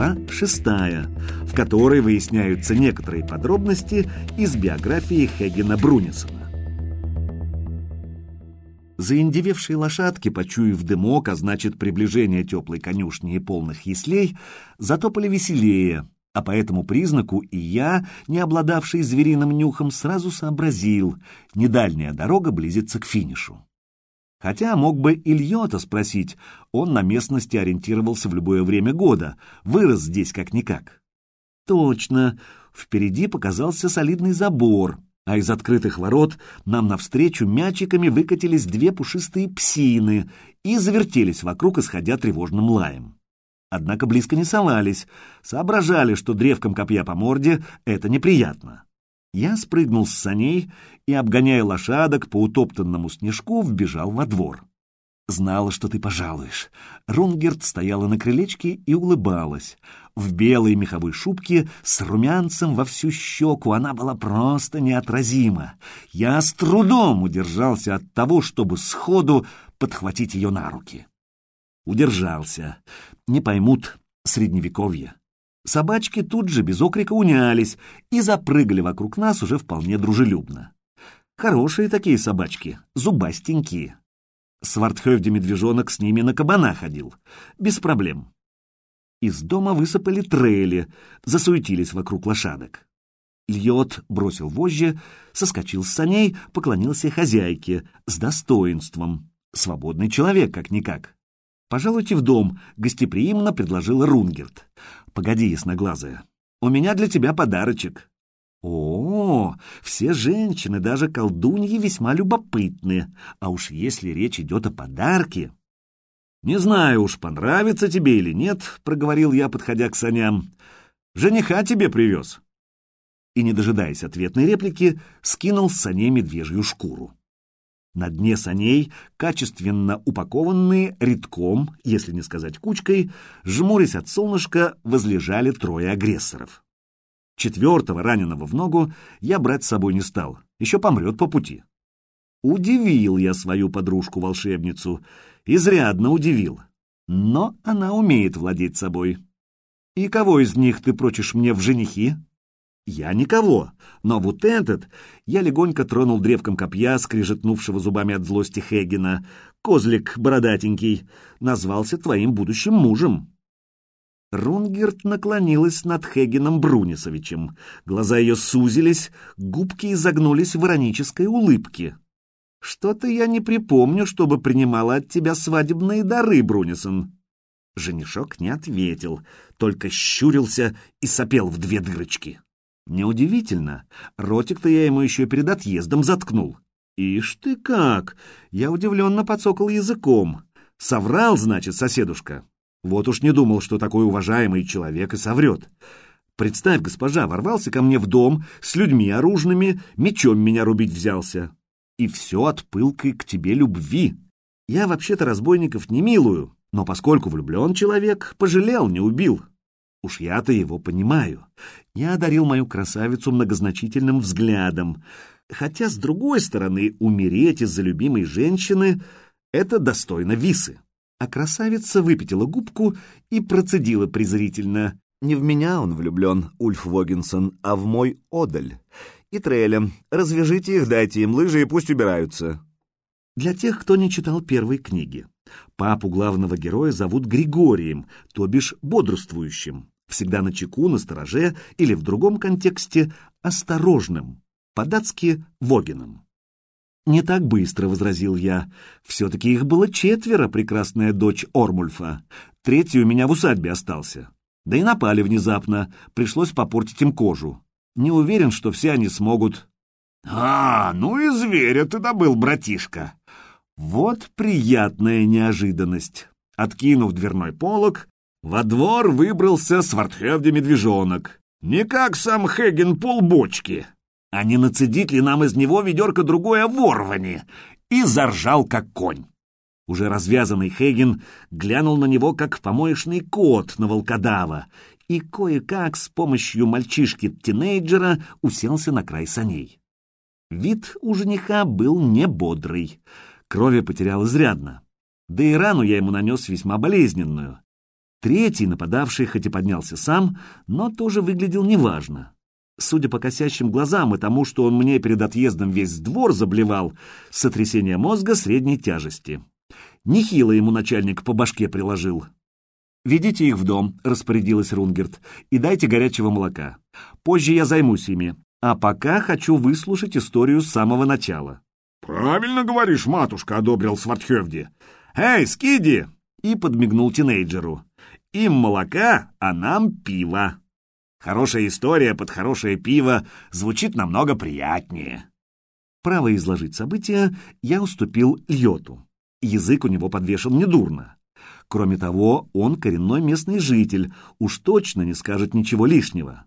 Глава шестая, в которой выясняются некоторые подробности из биографии Хегена Брунисона. Заиндевевшие лошадки, почуяв дымок, а значит приближение теплой конюшни и полных яслей, затопали веселее, а по этому признаку и я, не обладавший звериным нюхом, сразу сообразил, недальняя дорога близится к финишу. Хотя мог бы Ильёта спросить, он на местности ориентировался в любое время года, вырос здесь как-никак. Точно, впереди показался солидный забор, а из открытых ворот нам навстречу мячиками выкатились две пушистые псины и завертелись вокруг, исходя тревожным лаем. Однако близко не совались, соображали, что древком копья по морде — это неприятно. Я спрыгнул с саней и, обгоняя лошадок по утоптанному снежку, вбежал во двор. Знала, что ты пожалуешь. Рунгерт стояла на крылечке и улыбалась. В белой меховой шубке с румянцем во всю щеку она была просто неотразима. Я с трудом удержался от того, чтобы сходу подхватить ее на руки. Удержался. Не поймут средневековье. Собачки тут же без окрика унялись и запрыгали вокруг нас уже вполне дружелюбно. Хорошие такие собачки, зубастенькие. Свартхёвде-медвежонок с ними на кабана ходил. Без проблем. Из дома высыпали трели, засуетились вокруг лошадок. Льот бросил вожжи, соскочил с саней, поклонился хозяйке с достоинством. Свободный человек, как-никак. «Пожалуйте в дом», — гостеприимно предложила Рунгерт. «Погоди, ясноглазая, у меня для тебя подарочек». О, все женщины, даже колдуньи, весьма любопытны. А уж если речь идет о подарке... «Не знаю уж, понравится тебе или нет», — проговорил я, подходя к саням. «Жениха тебе привез». И, не дожидаясь ответной реплики, скинул с саней медвежью шкуру. На дне саней, качественно упакованные редком, если не сказать кучкой, жмурясь от солнышка, возлежали трое агрессоров. Четвертого, раненого в ногу, я брать с собой не стал, еще помрет по пути. Удивил я свою подружку-волшебницу, изрядно удивил. Но она умеет владеть собой. И кого из них ты прочишь мне в женихи? Я никого, но вот этот... Я легонько тронул древком копья, скрижетнувшего зубами от злости Хегена. Козлик бородатенький. Назвался твоим будущим мужем. Рунгерт наклонилась над Хегеном Брунисовичем. Глаза ее сузились, губки изогнулись в иронической улыбке. «Что-то я не припомню, чтобы принимала от тебя свадебные дары, Брунисон». Женишок не ответил, только щурился и сопел в две дырочки. Неудивительно, ротик-то я ему еще перед отъездом заткнул. Ишь ты как! Я удивленно подсокал языком. Соврал, значит, соседушка. Вот уж не думал, что такой уважаемый человек и соврет. Представь, госпожа, ворвался ко мне в дом с людьми оружными, мечом меня рубить взялся. И все от пылкой к тебе любви. Я вообще-то разбойников не милую, но поскольку влюблен человек, пожалел, не убил. Уж я-то его понимаю. Я одарил мою красавицу многозначительным взглядом. Хотя, с другой стороны, умереть из-за любимой женщины — это достойно висы. А красавица выпятила губку и процедила презрительно. «Не в меня он влюблен, Ульф Вогинсон, а в мой одаль. И Треля, развяжите их, дайте им лыжи и пусть убираются». Для тех, кто не читал первой книги. Папу главного героя зовут Григорием, то бишь бодрствующим, всегда на чеку, на стороже или в другом контексте осторожным, по-датски Вогином. «Не так быстро», — возразил я. «Все-таки их было четверо, прекрасная дочь Ормульфа. Третий у меня в усадьбе остался. Да и напали внезапно, пришлось попортить им кожу. Не уверен, что все они смогут...» «А, ну и зверя ты добыл, братишка!» Вот приятная неожиданность. Откинув дверной полог, во двор выбрался свартхевде-медвежонок. Не как сам Хеген полбочки, а не нацедить ли нам из него ведерко другое ворвани, и заржал, как конь. Уже развязанный Хеген глянул на него, как помоечный кот на волкодава, и кое-как с помощью мальчишки-тинейджера уселся на край саней. Вид у жениха был не бодрый. Крови потерял изрядно. Да и рану я ему нанес весьма болезненную. Третий нападавший хоть и поднялся сам, но тоже выглядел неважно. Судя по косящим глазам и тому, что он мне перед отъездом весь двор заблевал, сотрясение мозга средней тяжести. Нехило ему начальник по башке приложил. «Ведите их в дом», — распорядилась Рунгерт, — «и дайте горячего молока. Позже я займусь ими, а пока хочу выслушать историю с самого начала». «Правильно говоришь, матушка», — одобрил Свартхевди. «Эй, Скиди!» — и подмигнул тинейджеру. «Им молока, а нам пиво». Хорошая история под хорошее пиво звучит намного приятнее. Право изложить события я уступил Льоту. Язык у него подвешен недурно. Кроме того, он коренной местный житель, уж точно не скажет ничего лишнего.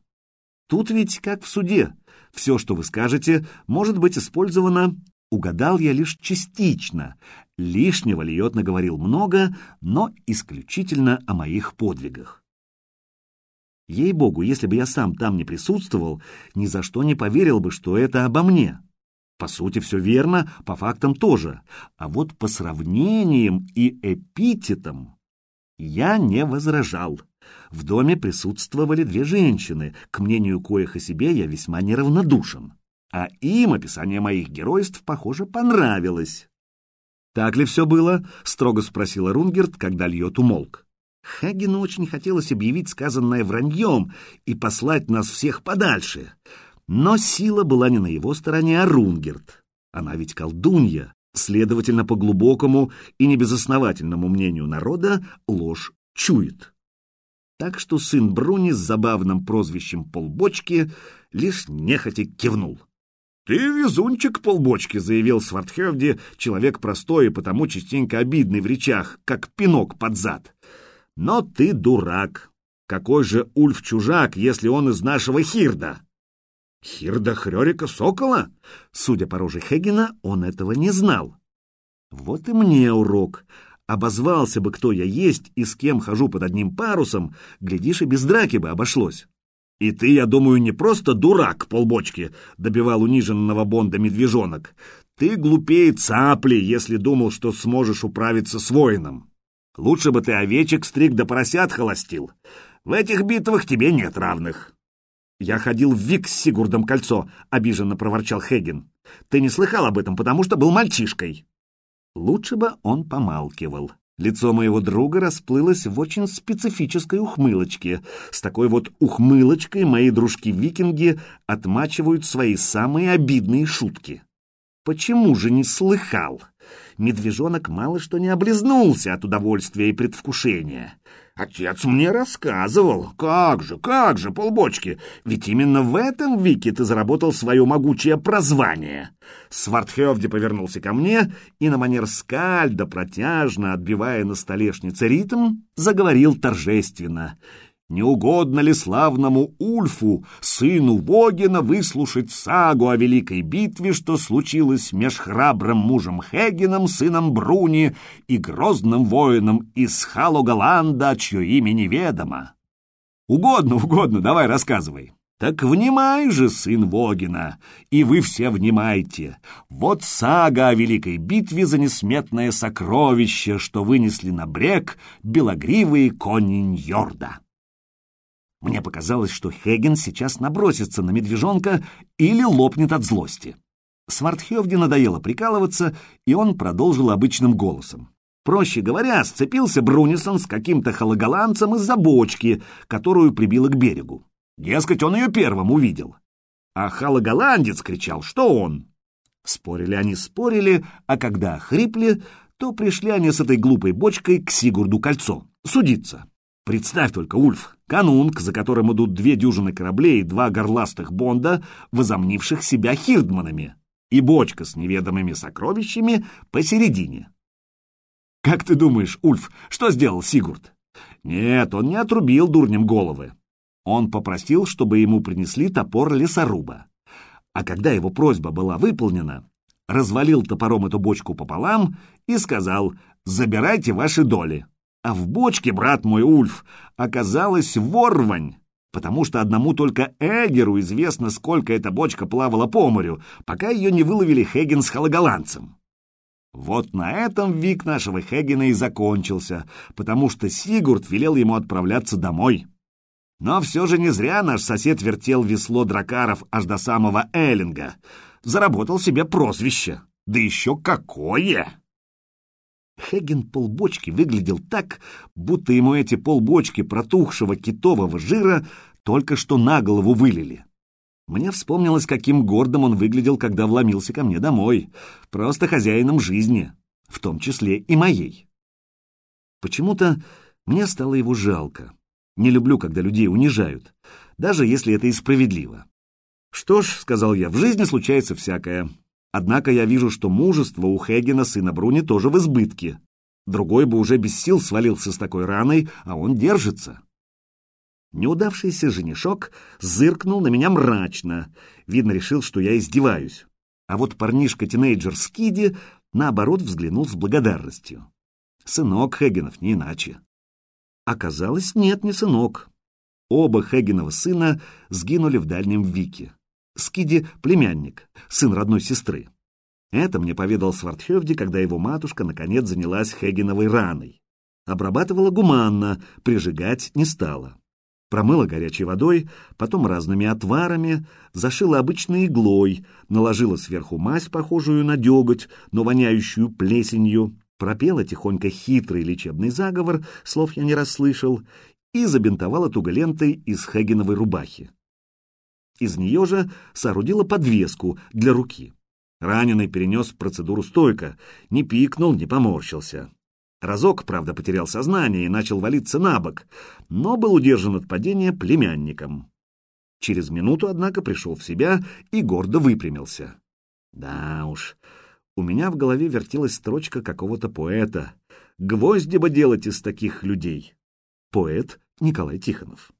Тут ведь как в суде. Все, что вы скажете, может быть использовано Угадал я лишь частично. Лишнего Льот наговорил много, но исключительно о моих подвигах. Ей-богу, если бы я сам там не присутствовал, ни за что не поверил бы, что это обо мне. По сути, все верно, по фактам тоже. А вот по сравнениям и эпитетам я не возражал. В доме присутствовали две женщины, к мнению коих о себе я весьма неравнодушен а им описание моих геройств, похоже, понравилось. «Так ли все было?» — строго спросила Рунгерт, когда льет умолк. Хагену очень хотелось объявить сказанное враньем и послать нас всех подальше. Но сила была не на его стороне, а Рунгерт. Она ведь колдунья, следовательно, по глубокому и небезосновательному мнению народа ложь чует. Так что сын Бруни с забавным прозвищем «Полбочки» лишь нехотя кивнул. «Ты везунчик полбочки», — заявил Свартхевди, человек простой и потому частенько обидный в речах, как пинок под зад. «Но ты дурак. Какой же Ульф-чужак, если он из нашего Хирда?» «Хирда Хрёрика Сокола?» Судя по роже Хегена, он этого не знал. «Вот и мне урок. Обозвался бы, кто я есть и с кем хожу под одним парусом, глядишь, и без драки бы обошлось». «И ты, я думаю, не просто дурак, полбочки», — добивал униженного Бонда медвежонок. «Ты глупее цапли, если думал, что сможешь управиться с воином. Лучше бы ты овечек стриг да поросят холостил. В этих битвах тебе нет равных». «Я ходил в Вик с Сигурдом кольцо», — обиженно проворчал Хеген. «Ты не слыхал об этом, потому что был мальчишкой». Лучше бы он помалкивал. Лицо моего друга расплылось в очень специфической ухмылочке. С такой вот ухмылочкой мои дружки-викинги отмачивают свои самые обидные шутки. Почему же не слыхал? Медвежонок мало что не облизнулся от удовольствия и предвкушения. Отец мне рассказывал. Как же, как же, полбочки. Ведь именно в этом веке ты заработал свое могучее прозвание. Свартхевди повернулся ко мне и на манер скальда, протяжно отбивая на столешнице ритм, заговорил торжественно не угодно ли славному Ульфу, сыну Вогина, выслушать сагу о великой битве, что случилось меж храбрым мужем Хегином, сыном Бруни, и грозным воином из Халугаланда, чье имя неведомо? Угодно, угодно, давай рассказывай. Так внимай же, сын Вогина, и вы все внимайте. Вот сага о великой битве за несметное сокровище, что вынесли на брег белогривые кони Ньорда. Мне показалось, что Хеген сейчас набросится на медвежонка или лопнет от злости. Свартхевде надоело прикалываться, и он продолжил обычным голосом. Проще говоря, сцепился Брунисон с каким-то хологоланцем из-за бочки, которую прибило к берегу. Дескать, он ее первым увидел. А хологоландец кричал, что он. Спорили они, спорили, а когда хрипли, то пришли они с этой глупой бочкой к Сигурду кольцо, судиться. Представь только, Ульф, канунг, за которым идут две дюжины кораблей и два горластых бонда, возомнивших себя хирдманами, и бочка с неведомыми сокровищами посередине. Как ты думаешь, Ульф, что сделал Сигурд? Нет, он не отрубил дурнем головы. Он попросил, чтобы ему принесли топор лесоруба. А когда его просьба была выполнена, развалил топором эту бочку пополам и сказал «Забирайте ваши доли». А в бочке, брат мой Ульф, оказалась ворвань, потому что одному только Эгеру известно, сколько эта бочка плавала по морю, пока ее не выловили Хеген с хологоландцем. Вот на этом вик нашего Хегена и закончился, потому что Сигурд велел ему отправляться домой. Но все же не зря наш сосед вертел весло дракаров аж до самого Эллинга. Заработал себе прозвище. Да еще какое! Хеген полбочки выглядел так, будто ему эти полбочки протухшего китового жира только что на голову вылили. Мне вспомнилось, каким гордым он выглядел, когда вломился ко мне домой, просто хозяином жизни, в том числе и моей. Почему-то мне стало его жалко. Не люблю, когда людей унижают, даже если это и справедливо. «Что ж», — сказал я, — «в жизни случается всякое. Однако я вижу, что мужество у Хегена, сына Бруни, тоже в избытке. Другой бы уже без сил свалился с такой раной, а он держится». Неудавшийся женишок зыркнул на меня мрачно. Видно, решил, что я издеваюсь. А вот парнишка-тинейджер Скиди, наоборот, взглянул с благодарностью. Сынок Хегенов, не иначе. Оказалось, нет, не сынок. Оба Хегенова сына сгинули в дальнем Вике. Скиди — племянник, сын родной сестры. Это мне поведал Свардхевди, когда его матушка наконец занялась Хегеновой раной. Обрабатывала гуманно, прижигать не стала промыла горячей водой, потом разными отварами, зашила обычной иглой, наложила сверху мазь, похожую на деготь, но воняющую плесенью, пропела тихонько хитрый лечебный заговор, слов я не расслышал, и забинтовала туголентой из Хегеновой рубахи. Из нее же соорудила подвеску для руки. Раненый перенес процедуру стойко, не пикнул, не поморщился. Разок, правда, потерял сознание и начал валиться на бок, но был удержан от падения племянником. Через минуту, однако, пришел в себя и гордо выпрямился. Да уж, у меня в голове вертелась строчка какого-то поэта. Гвозди бы делать из таких людей. Поэт Николай Тихонов.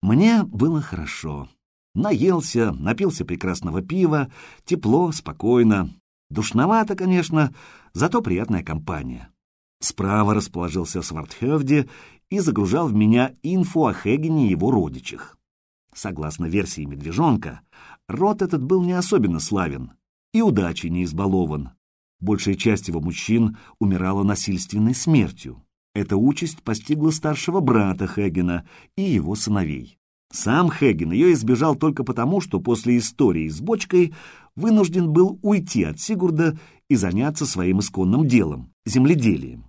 Мне было хорошо. Наелся, напился прекрасного пива, тепло, спокойно. Душновато, конечно, зато приятная компания. Справа расположился Свардхевди и загружал в меня инфу о Хегене и его родичах. Согласно версии медвежонка, род этот был не особенно славен и удачей не избалован. Большая часть его мужчин умирала насильственной смертью. Эта участь постигла старшего брата Хегена и его сыновей. Сам Хеген ее избежал только потому, что после истории с бочкой вынужден был уйти от Сигурда и заняться своим исконным делом — земледелием.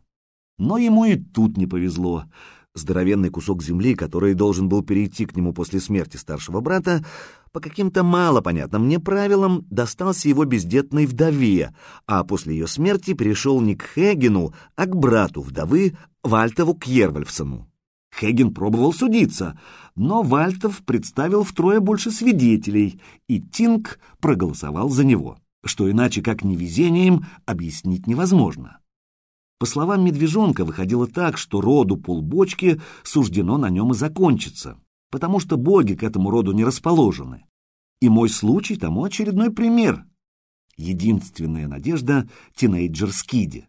Но ему и тут не повезло. Здоровенный кусок земли, который должен был перейти к нему после смерти старшего брата, по каким-то малопонятным мне правилам достался его бездетной вдове, а после ее смерти перешел не к Хегену, а к брату вдовы Вальтову Кьервальфсону. Хеген пробовал судиться, но Вальтов представил втрое больше свидетелей, и Тинг проголосовал за него, что иначе как невезением объяснить невозможно. По словам медвежонка, выходило так, что роду полбочки суждено на нем и закончиться, потому что боги к этому роду не расположены. И мой случай тому очередной пример. Единственная надежда — тинейджер Скиди.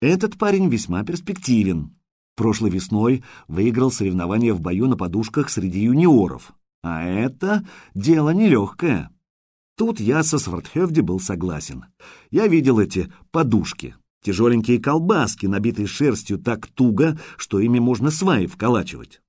Этот парень весьма перспективен. Прошлой весной выиграл соревнования в бою на подушках среди юниоров. А это дело нелегкое. Тут я со Свардхевди был согласен. Я видел эти подушки. Тяжеленькие колбаски, набитые шерстью так туго, что ими можно сваи вколачивать.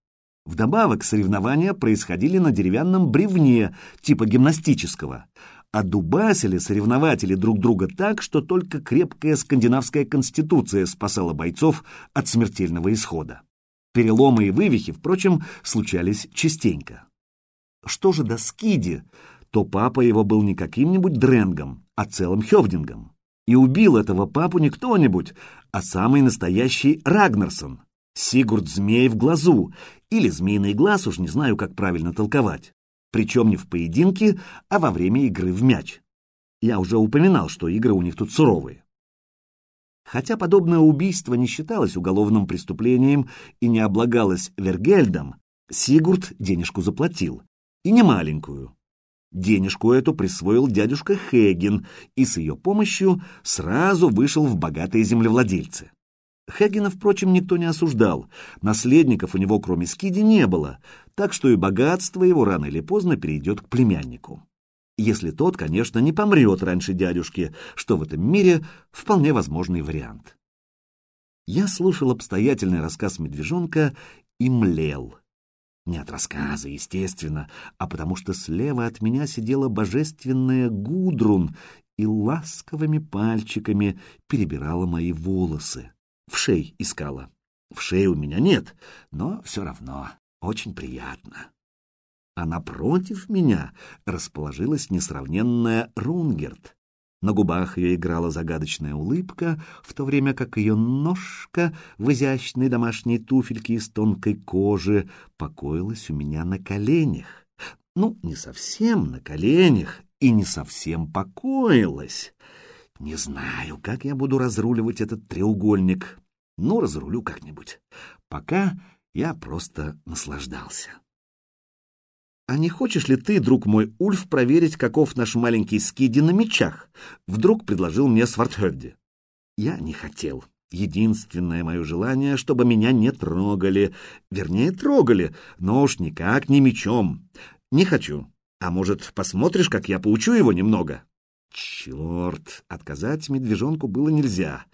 Вдобавок соревнования происходили на деревянном бревне, типа гимнастического, а дубасили соревнователи друг друга так, что только крепкая скандинавская конституция спасала бойцов от смертельного исхода. Переломы и вывихи, впрочем, случались частенько. Что же до Скиди, то папа его был не каким-нибудь дренгом, а целым хевдингом. И убил этого папу не кто-нибудь, а самый настоящий Рагнарсон, Сигурд Змей в глазу, или Змеиный глаз, уж не знаю, как правильно толковать. Причем не в поединке, а во время игры в мяч. Я уже упоминал, что игры у них тут суровые. Хотя подобное убийство не считалось уголовным преступлением и не облагалось Вергельдом, Сигурд денежку заплатил, и не маленькую. Денежку эту присвоил дядюшка Хеген и с ее помощью сразу вышел в богатые землевладельцы. Хегена, впрочем, никто не осуждал, наследников у него кроме Скиди не было, так что и богатство его рано или поздно перейдет к племяннику. если тот, конечно, не помрет раньше дядюшки, что в этом мире вполне возможный вариант. Я слушал обстоятельный рассказ медвежонка и млел. Не от рассказа, естественно, а потому что слева от меня сидела божественная Гудрун и ласковыми пальчиками перебирала мои волосы. В шей искала. В шее у меня нет, но все равно очень приятно. А напротив меня расположилась несравненная Рунгерт. На губах ее играла загадочная улыбка, в то время как ее ножка в изящной домашней туфельке из тонкой кожи покоилась у меня на коленях. Ну, не совсем на коленях и не совсем покоилась. Не знаю, как я буду разруливать этот треугольник. Ну, разрулю как-нибудь. Пока я просто наслаждался. «А не хочешь ли ты, друг мой, Ульф, проверить, каков наш маленький скиди на мечах?» Вдруг предложил мне Свартхевди. Я не хотел. Единственное мое желание, чтобы меня не трогали. Вернее, трогали, но уж никак не мечом. Не хочу. А может, посмотришь, как я поучу его немного? Черт, отказать медвежонку было нельзя.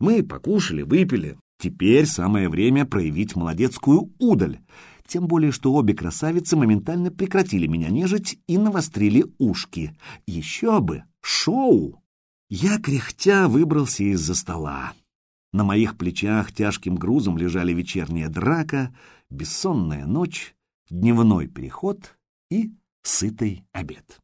Мы покушали, выпили. Теперь самое время проявить молодецкую удаль тем более что обе красавицы моментально прекратили меня нежить и навострили ушки. Еще бы! Шоу! Я, кряхтя, выбрался из-за стола. На моих плечах тяжким грузом лежали вечерняя драка, бессонная ночь, дневной переход и сытый обед.